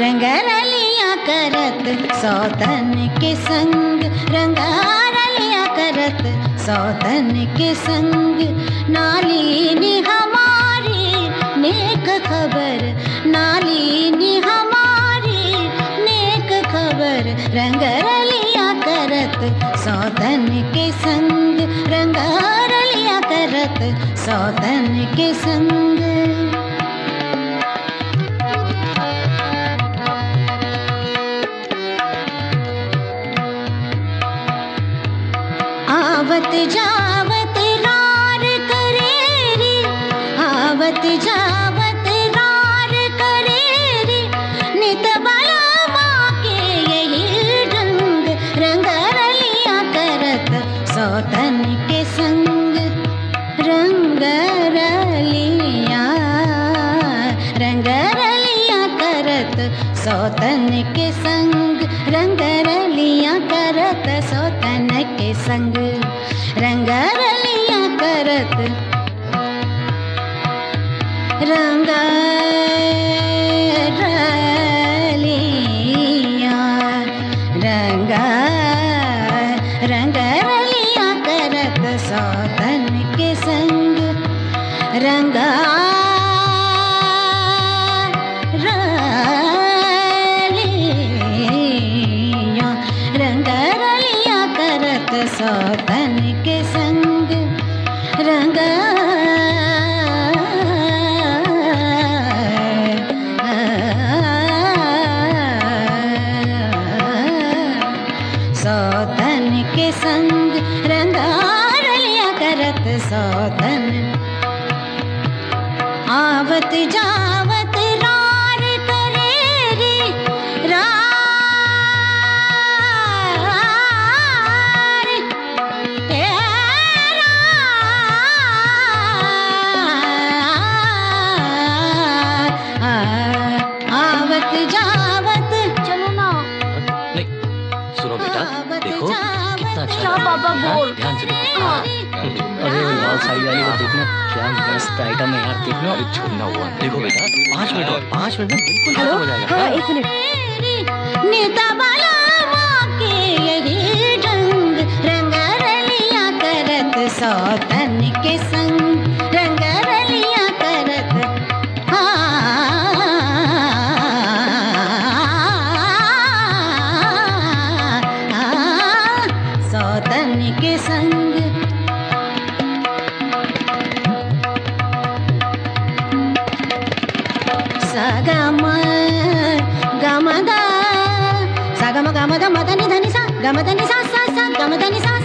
रंगरलिया करत, सौतन के संग, रंगरलिया करत, सौतन के संग। नालीनी हमारी, नेक खबर नालीनी हमारी, नेक खबर। रंगरलिया करत, सौतन के संग, रंगरलिया करत, सौतन के संग। आवत जावत रार करे रे, आवत जावत रार करे रे। नित बलवा के यही रंग रंग रलिया करत सौतन के संग। रंग रलिया रंग रलिया करत सौतन के संग। रंग संग रंग रलिया करत। रंग रलिया रंग रंग रलिया करत। सौतन के संग रंगा सौतन के संग रंग। सौतन के संग रंगा रलिया करत सौतन आवत जावत सुनो बेटा देखो कितना अच्छा रहा है। बाबा हाँ, बोल? ध्यान से देखो। अरे वाह साई वाली को देखना क्या मस्त आइटम है यार देखना अरे छोड़ना हुआ देखो बेटा पाँच मिनट और पाँच मिनट में बिल्कुल खत्म हो जाएगा हाँ हाँ। एक मिनट नेता बलवा के यही रंग रंग रलिया करत सौतन के संग సగమ గమద సగమ గమద మదని ధని సా గమదని సా సా సా గమదని సా సా సా గమదని సా